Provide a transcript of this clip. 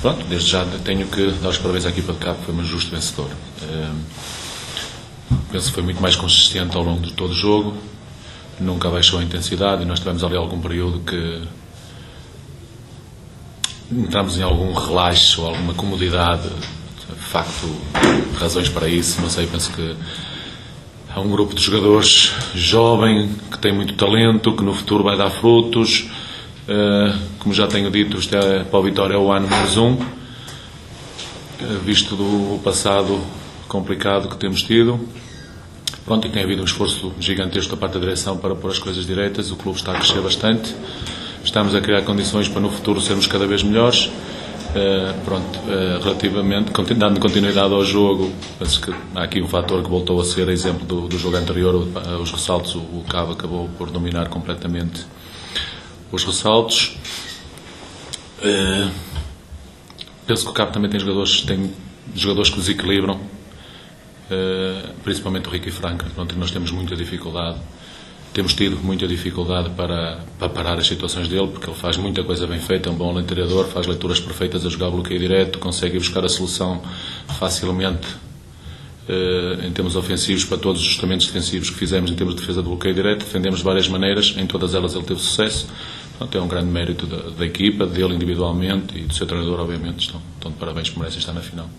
Pronto, desde já tenho que dar os parabéns à equipa de Cabo, foi um justo vencedor. Eh, penso que foi muito mais consistente ao longo de todo o jogo, nunca baixou a intensidade e nós tivemos ali algum período que entramos em algum relaxo, alguma comodidade, de facto, razões para isso, não sei, penso que há um grupo de jogadores jovem que tem muito talento, que no futuro vai dar frutos. Uh, como já tenho dito, este é, para o Vitória é o ano menos um, uh, visto do passado complicado que temos tido. Pronto, e tem havido um esforço gigantesco da parte da direção para pôr as coisas direitas. O clube está a crescer bastante. Estamos a criar condições para no futuro sermos cada vez melhores. Uh, pronto, uh, relativamente, dando continuidade ao jogo, penso que há aqui um fator que voltou a ser exemplo do, do jogo anterior, os ressaltos, o, o Cabo acabou por dominar completamente os ressaltos. Uh, penso que o Cabo também tem jogadores, tem jogadores que desequilibram, principalmente o Ricky Franca, onde nós temos muita dificuldade temos tido muita dificuldade para, para parar as situações dele, porque ele faz muita coisa bem feita, é um bom leitador, faz leituras perfeitas a jogar bloqueio direto, consegue buscar a solução facilmente eh, em termos ofensivos para todos os ajustamentos defensivos que fizemos em termos de defesa de bloqueio direto. Defendemos de várias maneiras, em todas elas ele teve sucesso. Portanto, é um grande mérito da, da equipa, dele individualmente e do seu treinador, obviamente. Estão, estão de parabéns, merecem estar na final.